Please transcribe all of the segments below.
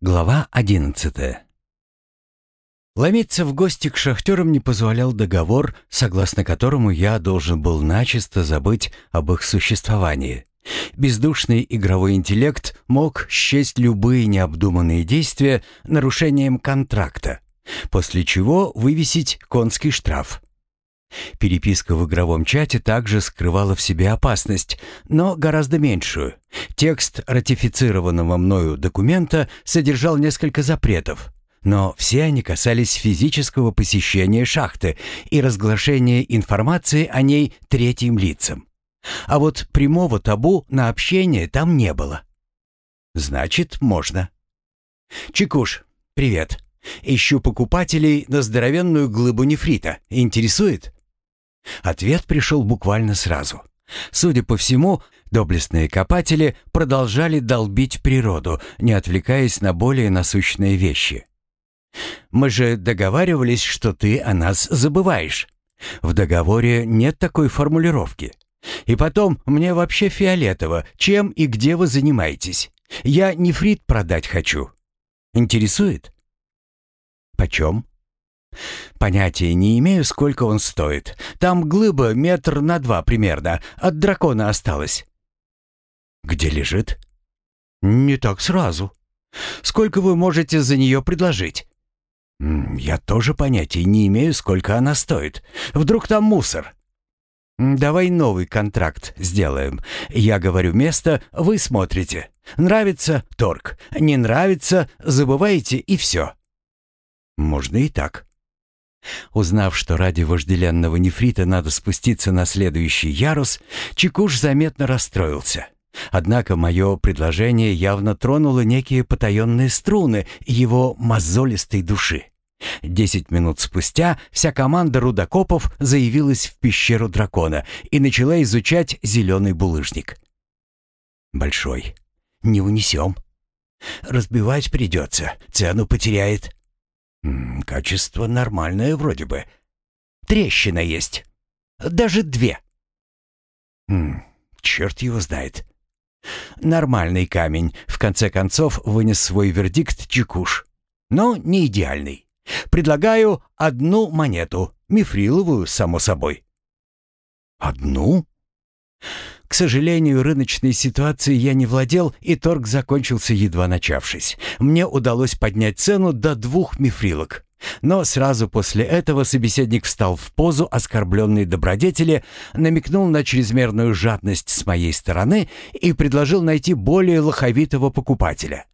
Глава одиннадцатая. Ломиться в гости к шахтерам не позволял договор, согласно которому я должен был начисто забыть об их существовании. Бездушный игровой интеллект мог счесть любые необдуманные действия нарушением контракта, после чего вывесить конский штраф. Переписка в игровом чате также скрывала в себе опасность, но гораздо меньшую. Текст ратифицированного мною документа содержал несколько запретов, но все они касались физического посещения шахты и разглашения информации о ней третьим лицам. А вот прямого табу на общение там не было. Значит, можно. Чекуш, привет. Ищу покупателей на здоровенную глыбу нефрита. Интересует? Ответ пришел буквально сразу. Судя по всему, доблестные копатели продолжали долбить природу, не отвлекаясь на более насущные вещи. «Мы же договаривались, что ты о нас забываешь. В договоре нет такой формулировки. И потом, мне вообще фиолетово, чем и где вы занимаетесь. Я нефрит продать хочу. Интересует?» «Почем?» Понятия не имею, сколько он стоит. Там глыба метр на два примерно. От дракона осталось. Где лежит? Не так сразу. Сколько вы можете за нее предложить? Я тоже понятия не имею, сколько она стоит. Вдруг там мусор. Давай новый контракт сделаем. Я говорю место, вы смотрите. Нравится — торг. Не нравится — забываете и все. Можно и так. Узнав, что ради вожделенного нефрита надо спуститься на следующий ярус, Чекуш заметно расстроился. Однако мое предложение явно тронуло некие потаенные струны его мозолистой души. Десять минут спустя вся команда рудокопов заявилась в пещеру дракона и начала изучать зеленый булыжник. «Большой. Не унесем. Разбивать придется, цену потеряет». «Качество нормальное вроде бы. Трещина есть. Даже две». М «Черт его знает». «Нормальный камень», — в конце концов вынес свой вердикт Чекуш. «Но не идеальный. Предлагаю одну монету, мифриловую, само собой». «Одну?» К сожалению, рыночной ситуацией я не владел, и торг закончился едва начавшись. Мне удалось поднять цену до двух мифрилок. Но сразу после этого собеседник встал в позу оскорбленной добродетели, намекнул на чрезмерную жадность с моей стороны и предложил найти более лоховитого покупателя.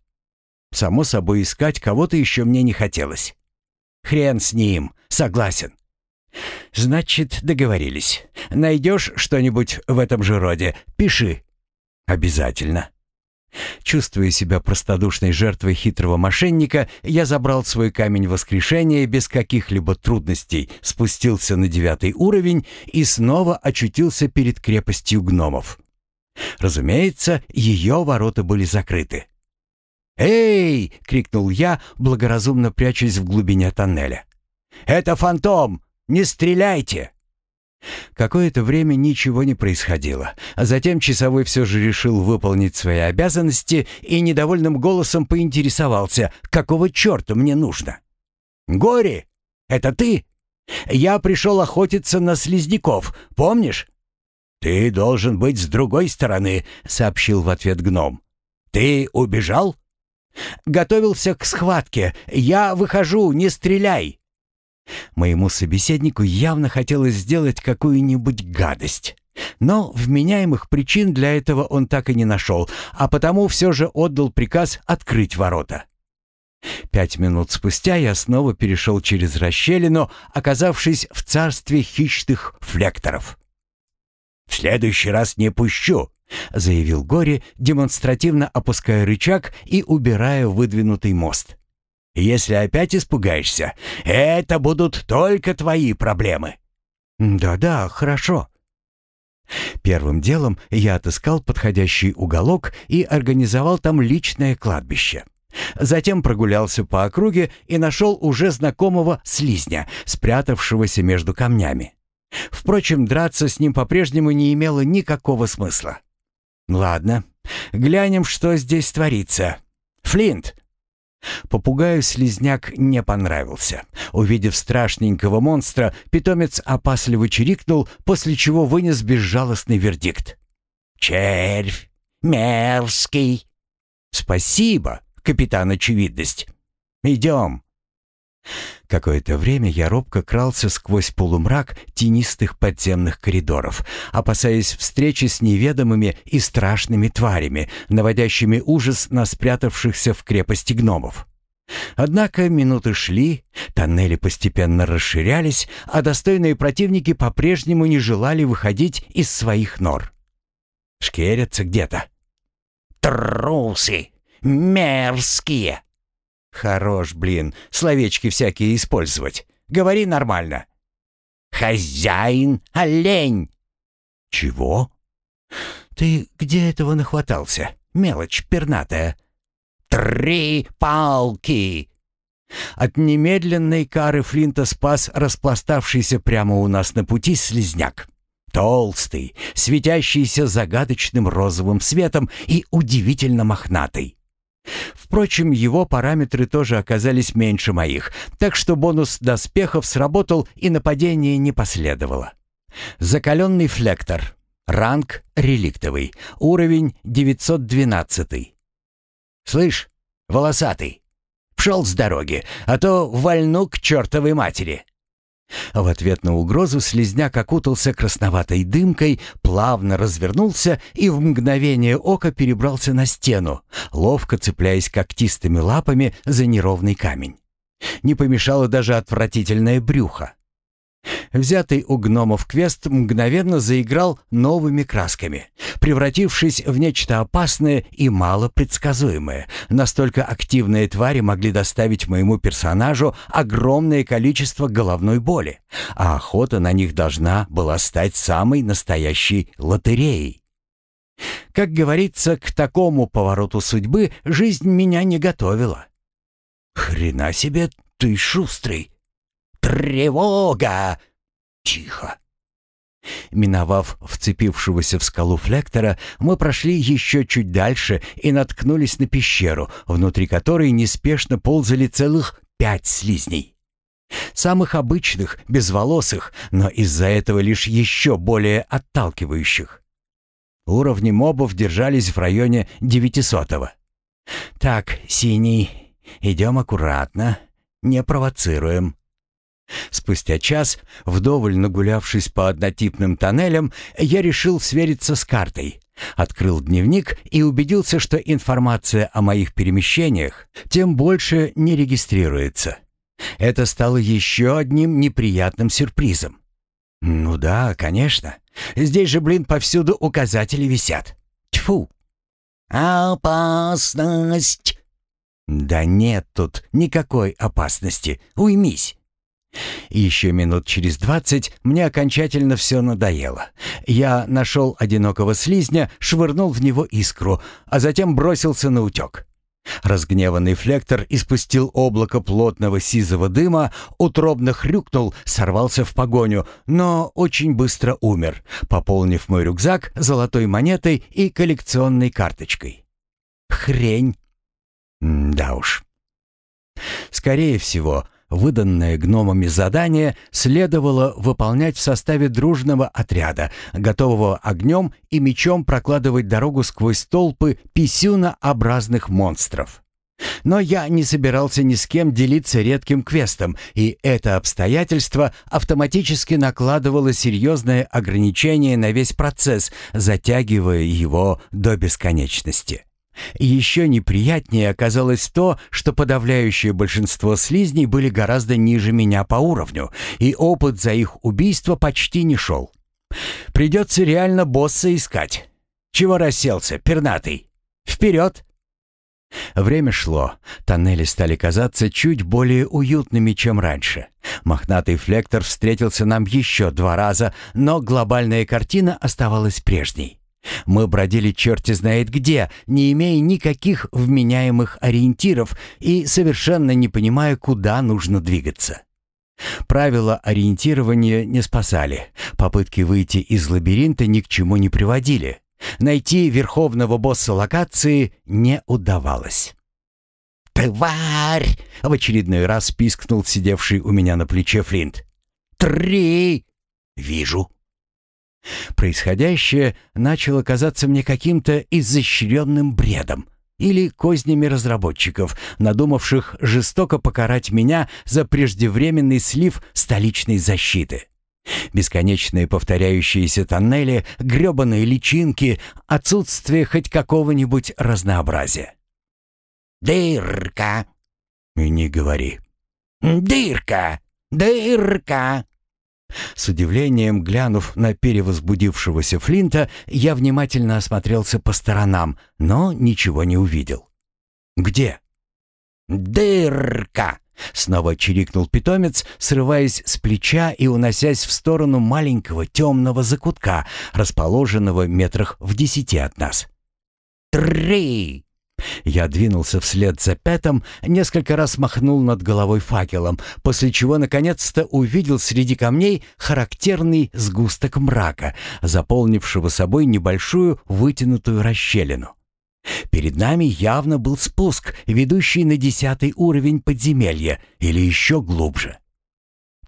Само собой, искать кого-то еще мне не хотелось. «Хрен с ним, согласен. «Значит, договорились. Найдешь что-нибудь в этом же роде, пиши». «Обязательно». Чувствуя себя простодушной жертвой хитрого мошенника, я забрал свой камень воскрешения без каких-либо трудностей, спустился на девятый уровень и снова очутился перед крепостью гномов. Разумеется, ее ворота были закрыты. «Эй!» — крикнул я, благоразумно прячась в глубине тоннеля. «Это фантом! Не стреляйте!» Какое-то время ничего не происходило, а затем часовой все же решил выполнить свои обязанности и недовольным голосом поинтересовался, какого черта мне нужно. «Гори, это ты? Я пришел охотиться на слизняков, помнишь?» «Ты должен быть с другой стороны», — сообщил в ответ гном. «Ты убежал?» «Готовился к схватке. Я выхожу, не стреляй!» Моему собеседнику явно хотелось сделать какую-нибудь гадость. Но вменяемых причин для этого он так и не нашел, а потому все же отдал приказ открыть ворота. Пять минут спустя я снова перешел через расщелину, оказавшись в царстве хищных флекторов. «В следующий раз не пущу», — заявил Гори, демонстративно опуская рычаг и убирая выдвинутый мост. Если опять испугаешься, это будут только твои проблемы». «Да-да, хорошо». Первым делом я отыскал подходящий уголок и организовал там личное кладбище. Затем прогулялся по округе и нашел уже знакомого слизня, спрятавшегося между камнями. Впрочем, драться с ним по-прежнему не имело никакого смысла. «Ладно, глянем, что здесь творится. Флинт, Попугаю слизняк не понравился. Увидев страшненького монстра, питомец опасливо чирикнул, после чего вынес безжалостный вердикт. «Червь! Мерзкий!» «Спасибо, капитан Очевидность. Идем!» Какое-то время я робко крался сквозь полумрак тенистых подземных коридоров, опасаясь встречи с неведомыми и страшными тварями, наводящими ужас на спрятавшихся в крепости гномов. Однако минуты шли, тоннели постепенно расширялись, а достойные противники по-прежнему не желали выходить из своих нор. Шкерятся где-то. «Трусы! Мерзкие!» Хорош, блин, словечки всякие использовать. Говори нормально. Хозяин олень. Чего? Ты где этого нахватался? Мелочь пернатая. Три палки. От немедленной кары Флинта спас распластавшийся прямо у нас на пути слизняк. Толстый, светящийся загадочным розовым светом и удивительно мохнатый. Впрочем, его параметры тоже оказались меньше моих, так что бонус доспехов сработал и нападение не последовало. Закаленный флектор. Ранг реликтовый. Уровень 912. «Слышь, волосатый, пшел с дороги, а то вальну к чертовой матери!» В ответ на угрозу слезняк окутался красноватой дымкой, плавно развернулся и в мгновение ока перебрался на стену, ловко цепляясь когтистыми лапами за неровный камень. Не помешало даже отвратительное брюхо. Взятый у гномов квест мгновенно заиграл новыми красками, превратившись в нечто опасное и малопредсказуемое. Настолько активные твари могли доставить моему персонажу огромное количество головной боли, а охота на них должна была стать самой настоящей лотереей. Как говорится, к такому повороту судьбы жизнь меня не готовила. «Хрена себе ты шустрый!» «Тревога!» «Тихо!» Миновав вцепившегося в скалу флектора, мы прошли еще чуть дальше и наткнулись на пещеру, внутри которой неспешно ползали целых пять слизней. Самых обычных, безволосых, но из-за этого лишь еще более отталкивающих. Уровни мобов держались в районе девятисотого. «Так, синий, идем аккуратно, не провоцируем». Спустя час, вдоволь нагулявшись по однотипным тоннелям, я решил свериться с картой. Открыл дневник и убедился, что информация о моих перемещениях тем больше не регистрируется. Это стало еще одним неприятным сюрпризом. Ну да, конечно. Здесь же, блин, повсюду указатели висят. Тьфу. Опасность. Да нет тут никакой опасности. Уймись. Еще минут через двадцать мне окончательно все надоело. Я нашел одинокого слизня, швырнул в него искру, а затем бросился на утек. Разгневанный флектор испустил облако плотного сизого дыма, утробно хрюкнул, сорвался в погоню, но очень быстро умер, пополнив мой рюкзак золотой монетой и коллекционной карточкой. Хрень. М да уж. Скорее всего, Выданное гномами задание следовало выполнять в составе дружного отряда, готового огнем и мечом прокладывать дорогу сквозь толпы писюнообразных монстров. Но я не собирался ни с кем делиться редким квестом, и это обстоятельство автоматически накладывало серьезное ограничение на весь процесс, затягивая его до бесконечности. Еще неприятнее оказалось то, что подавляющее большинство слизней были гораздо ниже меня по уровню, и опыт за их убийство почти не шел. Придется реально босса искать. Чего расселся, пернатый? Вперед! Время шло. Тоннели стали казаться чуть более уютными, чем раньше. Мохнатый флектор встретился нам еще два раза, но глобальная картина оставалась прежней. Мы бродили черти знает где, не имея никаких вменяемых ориентиров и совершенно не понимая, куда нужно двигаться. Правила ориентирования не спасали. Попытки выйти из лабиринта ни к чему не приводили. Найти верховного босса локации не удавалось. «Да «Тварь!» — в очередной раз пискнул сидевший у меня на плече Флинт. «Три!» «Вижу». Происходящее начало казаться мне каким-то изощренным бредом или кознями разработчиков, надумавших жестоко покарать меня за преждевременный слив столичной защиты. Бесконечные повторяющиеся тоннели, грёбаные личинки, отсутствие хоть какого-нибудь разнообразия. «Дырка!» «И не говори». «Дырка! Дырка!» С удивлением глянув на перевозбудившегося Флинта, я внимательно осмотрелся по сторонам, но ничего не увидел. «Где?» «Дырка!» — снова чирикнул питомец, срываясь с плеча и уносясь в сторону маленького темного закутка, расположенного метрах в десяти от нас. «Три!» Я двинулся вслед за Пэтом, несколько раз махнул над головой факелом, после чего наконец-то увидел среди камней характерный сгусток мрака, заполнившего собой небольшую вытянутую расщелину. Перед нами явно был спуск, ведущий на десятый уровень подземелья или еще глубже.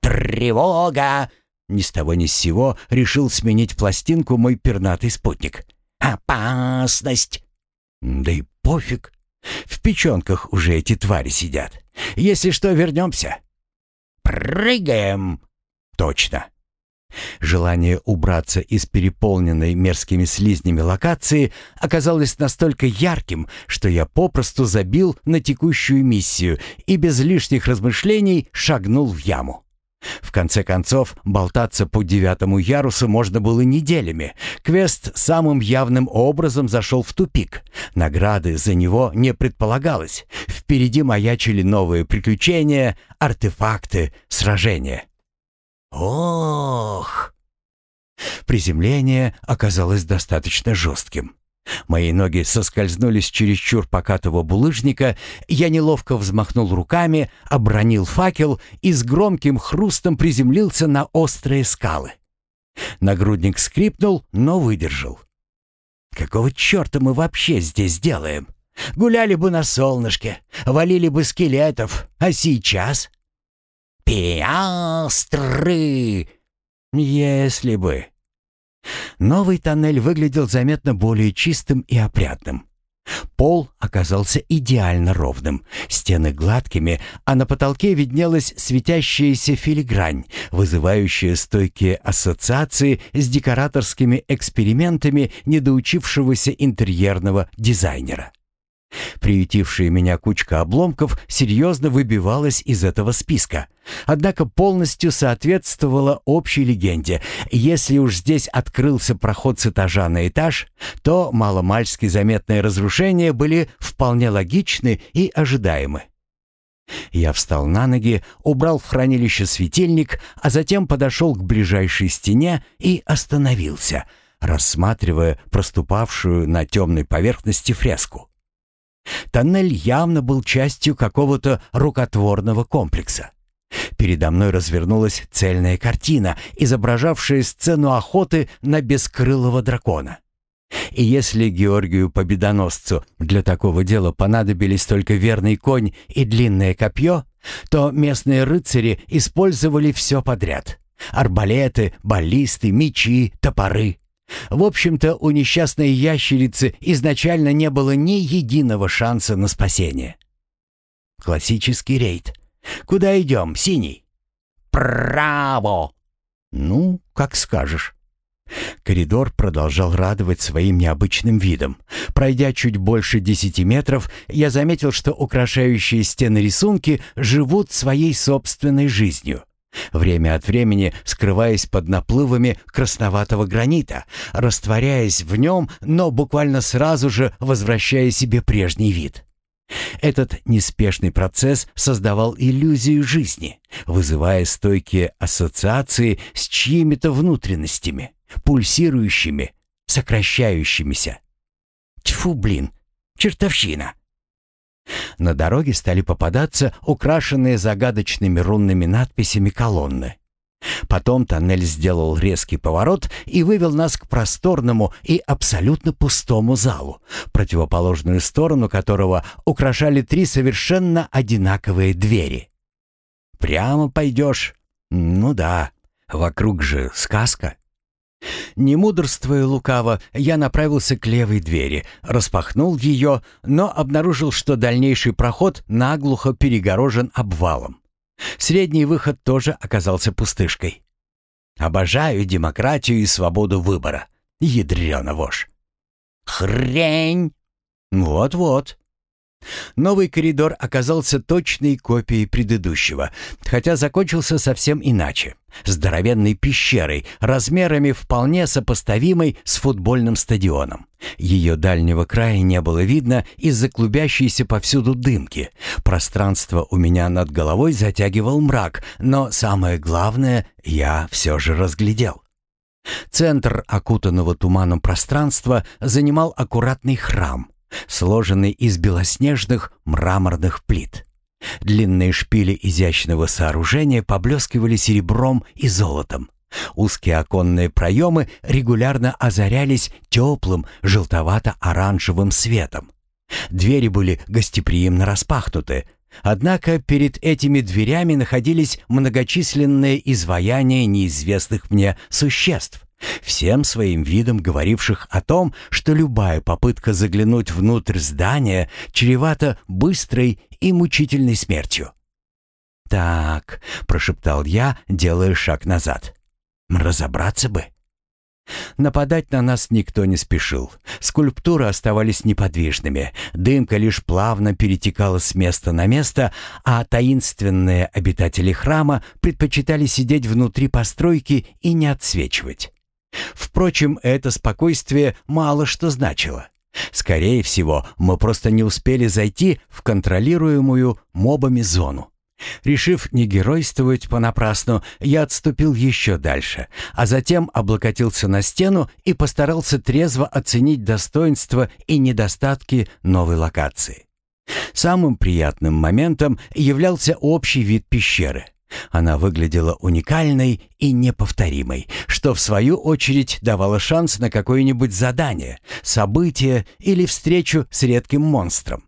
«Тревога!» Ни с того ни с сего решил сменить пластинку мой пернатый спутник. «Опасность!» «Да и пофиг. В печенках уже эти твари сидят. Если что, вернемся. Прыгаем. Точно. Желание убраться из переполненной мерзкими слизнями локации оказалось настолько ярким, что я попросту забил на текущую миссию и без лишних размышлений шагнул в яму. В конце концов, болтаться по девятому ярусу можно было неделями. Квест самым явным образом зашел в тупик. Награды за него не предполагалось. Впереди маячили новые приключения, артефакты, сражения. Ох! Приземление оказалось достаточно жестким. Мои ноги соскользнули с чересчур покатого булыжника, я неловко взмахнул руками, обронил факел и с громким хрустом приземлился на острые скалы. Нагрудник скрипнул, но выдержал. «Какого черта мы вообще здесь делаем? Гуляли бы на солнышке, валили бы скелетов, а сейчас...» «Пиастры!» «Если бы...» Новый тоннель выглядел заметно более чистым и опрятным. Пол оказался идеально ровным, стены гладкими, а на потолке виднелась светящаяся филигрань, вызывающая стойкие ассоциации с декораторскими экспериментами недоучившегося интерьерного дизайнера. Приютившая меня кучка обломков серьезно выбивалась из этого списка, однако полностью соответствовала общей легенде. Если уж здесь открылся проход с этажа на этаж, то маломальски заметные разрушения были вполне логичны и ожидаемы. Я встал на ноги, убрал в хранилище светильник, а затем подошел к ближайшей стене и остановился, рассматривая проступавшую на темной поверхности фреску. Тоннель явно был частью какого-то рукотворного комплекса. Передо мной развернулась цельная картина, изображавшая сцену охоты на бескрылого дракона. И если Георгию Победоносцу для такого дела понадобились только верный конь и длинное копье, то местные рыцари использовали все подряд. Арбалеты, баллисты, мечи, топоры. В общем-то, у несчастной ящерицы изначально не было ни единого шанса на спасение. Классический рейд. Куда идем, синий? Право! Ну, как скажешь. Коридор продолжал радовать своим необычным видом. Пройдя чуть больше десяти метров, я заметил, что украшающие стены рисунки живут своей собственной жизнью время от времени скрываясь под наплывами красноватого гранита, растворяясь в нем, но буквально сразу же возвращая себе прежний вид. Этот неспешный процесс создавал иллюзию жизни, вызывая стойкие ассоциации с чьими-то внутренностями, пульсирующими, сокращающимися. Тьфу, блин, чертовщина! На дороге стали попадаться украшенные загадочными рунными надписями колонны. Потом тоннель сделал резкий поворот и вывел нас к просторному и абсолютно пустому залу, противоположную сторону которого украшали три совершенно одинаковые двери. «Прямо пойдешь?» «Ну да, вокруг же сказка». Не мудрствуя лукаво, я направился к левой двери, распахнул ее, но обнаружил, что дальнейший проход наглухо перегорожен обвалом. Средний выход тоже оказался пустышкой. Обожаю демократию и свободу выбора. Ядрёна вошь. Хрень! Вот-вот. Новый коридор оказался точной копией предыдущего, хотя закончился совсем иначе. Здоровенной пещерой, размерами вполне сопоставимой с футбольным стадионом. Ее дальнего края не было видно из-за клубящейся повсюду дымки. Пространство у меня над головой затягивал мрак, но самое главное я все же разглядел. Центр окутанного туманом пространства занимал аккуратный храм — сложенный из белоснежных мраморных плит. Длинные шпили изящного сооружения поблескивали серебром и золотом. Узкие оконные проемы регулярно озарялись теплым желтовато-оранжевым светом. Двери были гостеприимно распахнуты, однако перед этими дверями находились многочисленные изваяния неизвестных мне существ, всем своим видом говоривших о том, что любая попытка заглянуть внутрь здания чревата быстрой и мучительной смертью. «Так», — прошептал я, делая шаг назад. «Разобраться бы». Нападать на нас никто не спешил. Скульптуры оставались неподвижными. Дымка лишь плавно перетекала с места на место, а таинственные обитатели храма предпочитали сидеть внутри постройки и не отсвечивать. Впрочем, это спокойствие мало что значило. Скорее всего, мы просто не успели зайти в контролируемую мобами зону. Решив не геройствовать понапрасну, я отступил еще дальше, а затем облокотился на стену и постарался трезво оценить достоинства и недостатки новой локации. Самым приятным моментом являлся общий вид пещеры — она выглядела уникальной и неповторимой, что в свою очередь давало шанс на какое-нибудь задание, событие или встречу с редким монстром.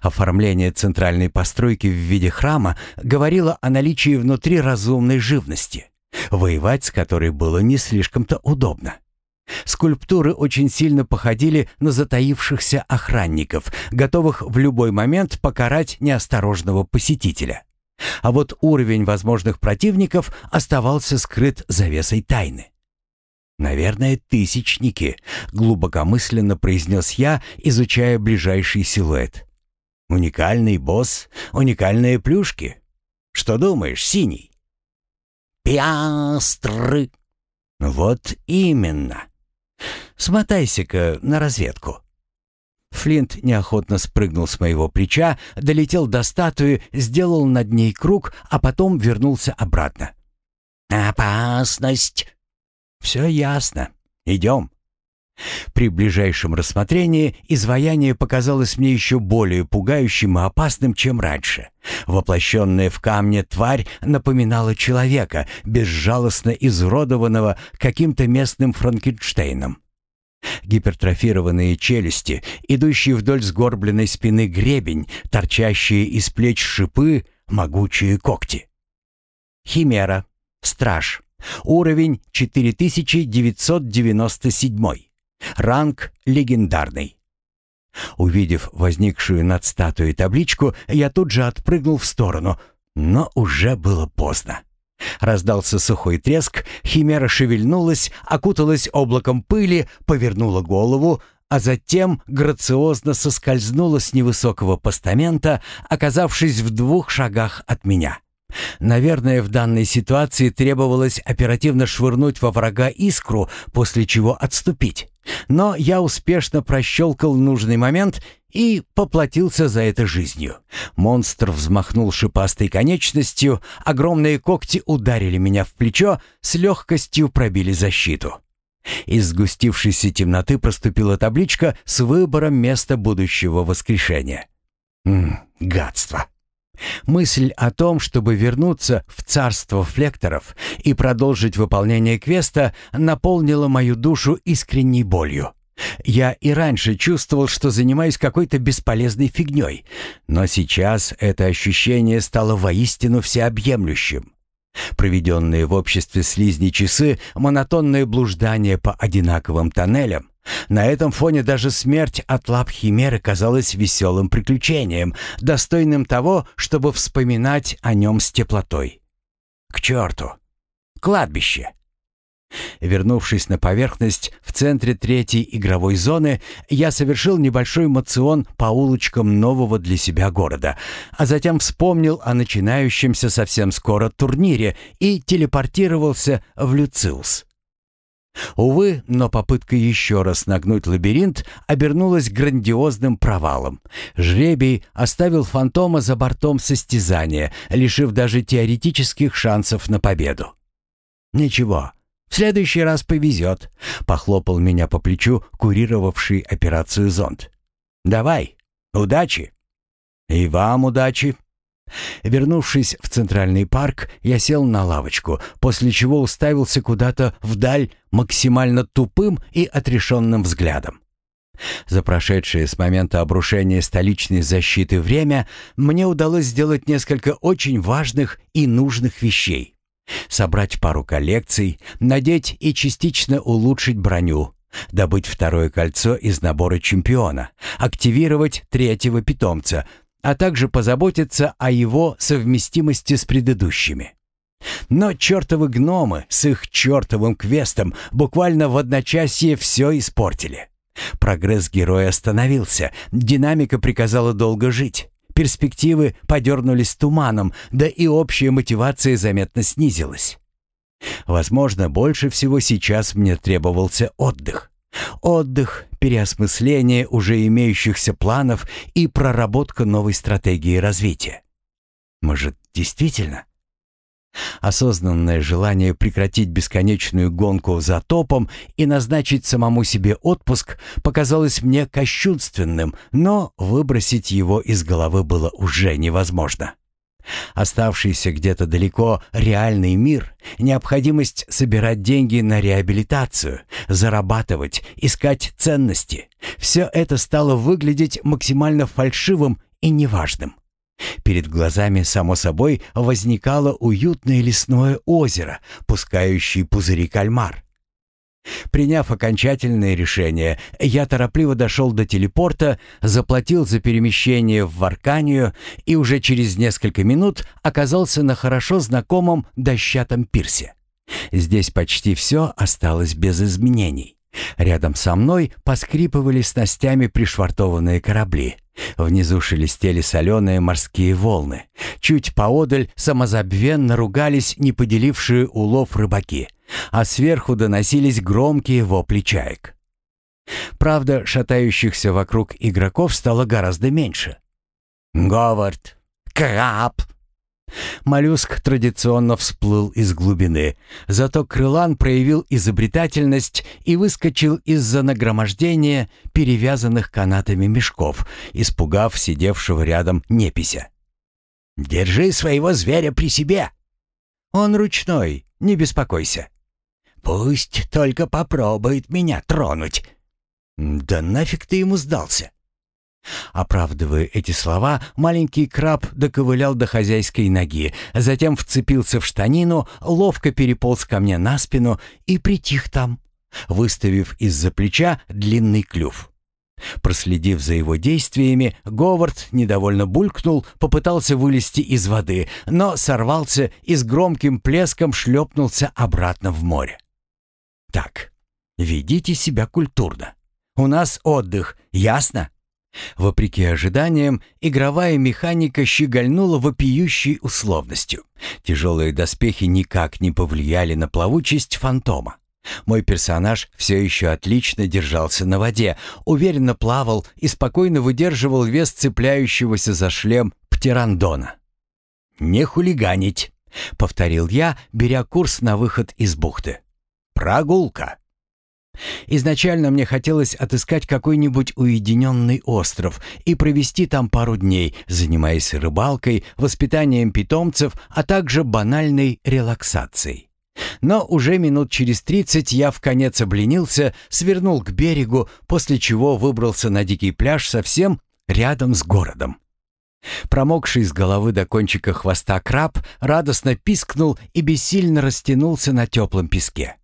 Оформление центральной постройки в виде храма говорило о наличии внутри разумной живности, воевать с которой было не слишком-то удобно. Скульптуры очень сильно походили на затаившихся охранников, готовых в любой момент покарать неосторожного посетителя. А вот уровень возможных противников оставался скрыт завесой тайны. «Наверное, тысячники», — глубокомысленно произнес я, изучая ближайший силуэт. «Уникальный босс, уникальные плюшки. Что думаешь, синий?» «Пиастры!» «Вот именно. Смотайся-ка на разведку». Флинт неохотно спрыгнул с моего плеча, долетел до статуи, сделал над ней круг, а потом вернулся обратно. «Опасность!» «Все ясно. Идем». При ближайшем рассмотрении изваяние показалось мне еще более пугающим и опасным, чем раньше. Воплощенная в камне тварь напоминала человека, безжалостно изуродованного каким-то местным Франкенштейном. Гипертрофированные челюсти, идущий вдоль сгорбленной спины гребень, торчащие из плеч шипы, могучие когти. Химера. Страж. Уровень 4997. Ранг легендарный. Увидев возникшую над статуей табличку, я тут же отпрыгнул в сторону, но уже было поздно. Раздался сухой треск, химера шевельнулась, окуталась облаком пыли, повернула голову, а затем грациозно соскользнула с невысокого постамента, оказавшись в двух шагах от меня. Наверное, в данной ситуации требовалось оперативно швырнуть во врага искру, после чего отступить. Но я успешно прощелкал нужный момент и поплатился за это жизнью. Монстр взмахнул шипастой конечностью, огромные когти ударили меня в плечо, с легкостью пробили защиту. Из сгустившейся темноты проступила табличка с выбором места будущего воскрешения. М гадство. Мысль о том, чтобы вернуться в царство флекторов и продолжить выполнение квеста, наполнила мою душу искренней болью. Я и раньше чувствовал, что занимаюсь какой-то бесполезной фигней, но сейчас это ощущение стало воистину всеобъемлющим. Проведенные в обществе слизни часы, монотонное блуждание по одинаковым тоннелям, на этом фоне даже смерть от лап Химеры казалась веселым приключением, достойным того, чтобы вспоминать о нем с теплотой. К черту! Кладбище! Вернувшись на поверхность в центре третьей игровой зоны, я совершил небольшой мацион по улочкам нового для себя города, а затем вспомнил о начинающемся совсем скоро турнире и телепортировался в Люциус. Увы, но попытка еще раз нагнуть лабиринт обернулась грандиозным провалом. Жребий оставил фантома за бортом состязания, лишив даже теоретических шансов на победу. «Ничего, в следующий раз повезет», — похлопал меня по плечу курировавший операцию зонд. «Давай, удачи!» «И вам удачи!» Вернувшись в Центральный парк, я сел на лавочку, после чего уставился куда-то вдаль максимально тупым и отрешенным взглядом. За прошедшее с момента обрушения столичной защиты время мне удалось сделать несколько очень важных и нужных вещей собрать пару коллекций, надеть и частично улучшить броню, добыть второе кольцо из набора чемпиона, активировать третьего питомца, а также позаботиться о его совместимости с предыдущими. Но чертовы гномы с их чертовым квестом буквально в одночасье все испортили. Прогресс героя остановился, динамика приказала долго жить. Перспективы подернулись туманом, да и общая мотивация заметно снизилась. Возможно, больше всего сейчас мне требовался отдых. Отдых, переосмысление уже имеющихся планов и проработка новой стратегии развития. Может, действительно Осознанное желание прекратить бесконечную гонку за топом и назначить самому себе отпуск показалось мне кощунственным, но выбросить его из головы было уже невозможно. Оставшийся где-то далеко реальный мир, необходимость собирать деньги на реабилитацию, зарабатывать, искать ценности — все это стало выглядеть максимально фальшивым и неважным. Перед глазами, само собой, возникало уютное лесное озеро, пускающее пузыри кальмар. Приняв окончательное решение, я торопливо дошел до телепорта, заплатил за перемещение в Варканию и уже через несколько минут оказался на хорошо знакомом дощатом пирсе. Здесь почти все осталось без изменений. Рядом со мной поскрипывали снастями пришвартованные корабли. Внизу шелестели соленые морские волны. Чуть поодаль самозабвенно ругались не поделившие улов рыбаки, а сверху доносились громкие вопли чаек. Правда, шатающихся вокруг игроков стало гораздо меньше. «Говард! Краб!» Моллюск традиционно всплыл из глубины, зато Крылан проявил изобретательность и выскочил из-за нагромождения перевязанных канатами мешков, испугав сидевшего рядом непися. «Держи своего зверя при себе!» «Он ручной, не беспокойся!» «Пусть только попробует меня тронуть!» «Да нафиг ты ему сдался?» Оправдывая эти слова, маленький краб доковылял до хозяйской ноги, затем вцепился в штанину, ловко переполз ко мне на спину и притих там, выставив из-за плеча длинный клюв. Проследив за его действиями, Говард недовольно булькнул, попытался вылезти из воды, но сорвался и с громким плеском шлепнулся обратно в море. «Так, ведите себя культурно. У нас отдых, ясно?» Вопреки ожиданиям, игровая механика щегольнула вопиющей условностью. Тяжелые доспехи никак не повлияли на плавучесть фантома. Мой персонаж все еще отлично держался на воде, уверенно плавал и спокойно выдерживал вес цепляющегося за шлем птерандона. «Не хулиганить», — повторил я, беря курс на выход из бухты. «Прогулка». Изначально мне хотелось отыскать какой-нибудь уединенный остров и провести там пару дней, занимаясь рыбалкой, воспитанием питомцев, а также банальной релаксацией. Но уже минут через тридцать я в конец обленился, свернул к берегу, после чего выбрался на дикий пляж совсем рядом с городом. Промокший с головы до кончика хвоста краб радостно пискнул и бессильно растянулся на теплом песке.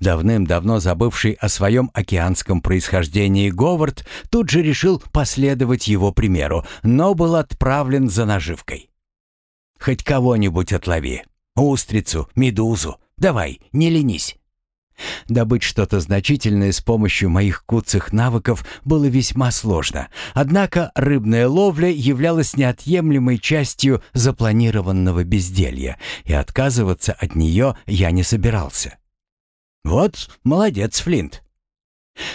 Давным-давно забывший о своем океанском происхождении Говард тут же решил последовать его примеру, но был отправлен за наживкой. «Хоть кого-нибудь отлови. Устрицу, медузу. Давай, не ленись». Добыть что-то значительное с помощью моих куцых навыков было весьма сложно, однако рыбная ловля являлась неотъемлемой частью запланированного безделья, и отказываться от нее я не собирался. Вот молодец, Флинт.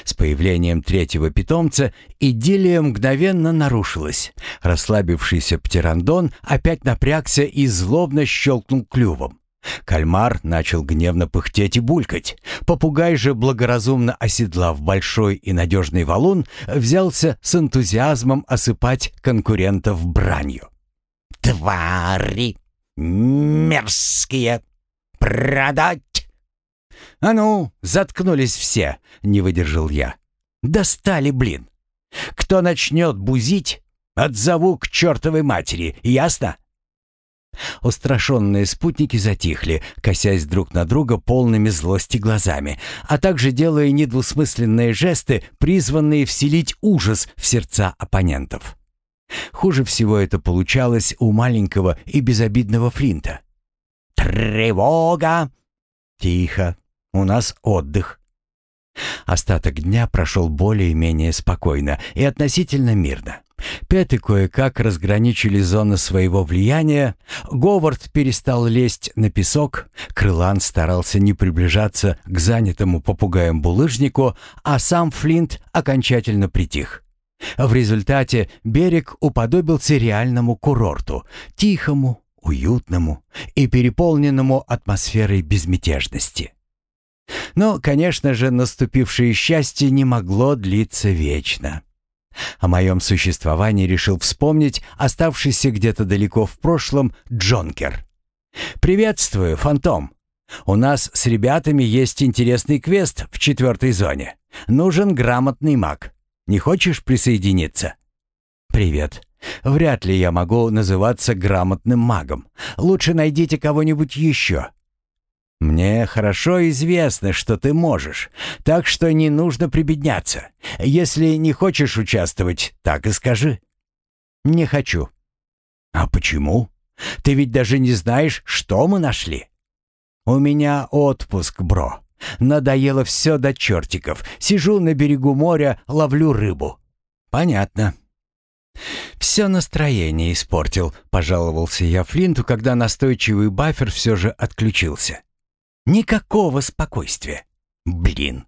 С появлением третьего питомца идиллия мгновенно нарушилась. Расслабившийся птерандон опять напрягся и злобно щелкнул клювом. Кальмар начал гневно пыхтеть и булькать. Попугай же, благоразумно оседлав большой и надежный валун, взялся с энтузиазмом осыпать конкурентов бранью. «Твари! Мерзкие! Продать «А ну, заткнулись все!» — не выдержал я. «Достали, блин! Кто начнет бузить, отзову к чертовой матери, ясно?» Устрашенные спутники затихли, косясь друг на друга полными злости глазами, а также делая недвусмысленные жесты, призванные вселить ужас в сердца оппонентов. Хуже всего это получалось у маленького и безобидного Флинта. «Тревога!» «Тихо! У нас отдых». Остаток дня прошел более-менее спокойно и относительно мирно. Петы кое-как разграничили зоны своего влияния, Говард перестал лезть на песок, Крылан старался не приближаться к занятому попугаем булыжнику, а сам Флинт окончательно притих. В результате берег уподобился реальному курорту, тихому, уютному и переполненному атмосферой безмятежности. Но, конечно же, наступившее счастье не могло длиться вечно. О моем существовании решил вспомнить оставшийся где-то далеко в прошлом Джонкер. «Приветствую, Фантом. У нас с ребятами есть интересный квест в четвертой зоне. Нужен грамотный маг. Не хочешь присоединиться?» «Привет. Вряд ли я могу называться грамотным магом. Лучше найдите кого-нибудь еще. «Мне хорошо известно, что ты можешь, так что не нужно прибедняться. Если не хочешь участвовать, так и скажи». «Не хочу». «А почему? Ты ведь даже не знаешь, что мы нашли». «У меня отпуск, бро. Надоело все до чертиков. Сижу на берегу моря, ловлю рыбу». «Понятно». «Все настроение испортил», — пожаловался я Флинту, когда настойчивый бафер все же отключился. Никакого спокойствия. Блин,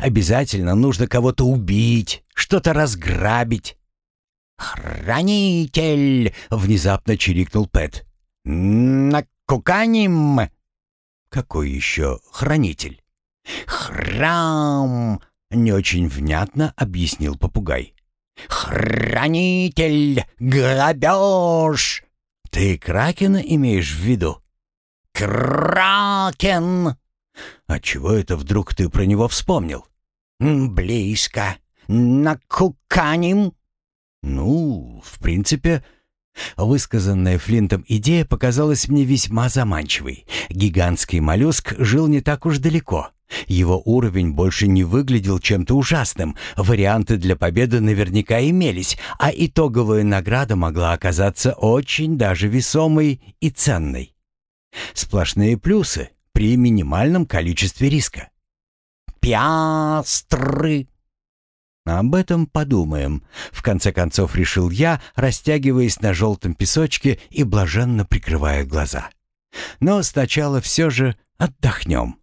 обязательно нужно кого-то убить, что-то разграбить. «Хранитель!» — внезапно чирикнул Пэт. «Накуканим!» «Какой еще хранитель?» «Храм!» — не очень внятно объяснил попугай. «Хранитель! Грабеж!» «Ты Кракена имеешь в виду?» «Кракен!» «А чего это вдруг ты про него вспомнил?» «Близко. Накуканим?» «Ну, в принципе...» Высказанная Флинтом идея показалась мне весьма заманчивой. Гигантский моллюск жил не так уж далеко. Его уровень больше не выглядел чем-то ужасным. Варианты для победы наверняка имелись, а итоговая награда могла оказаться очень даже весомой и ценной. Сплошные плюсы при минимальном количестве риска. «Пястры!» «Об этом подумаем», — в конце концов решил я, растягиваясь на желтом песочке и блаженно прикрывая глаза. «Но сначала все же отдохнем».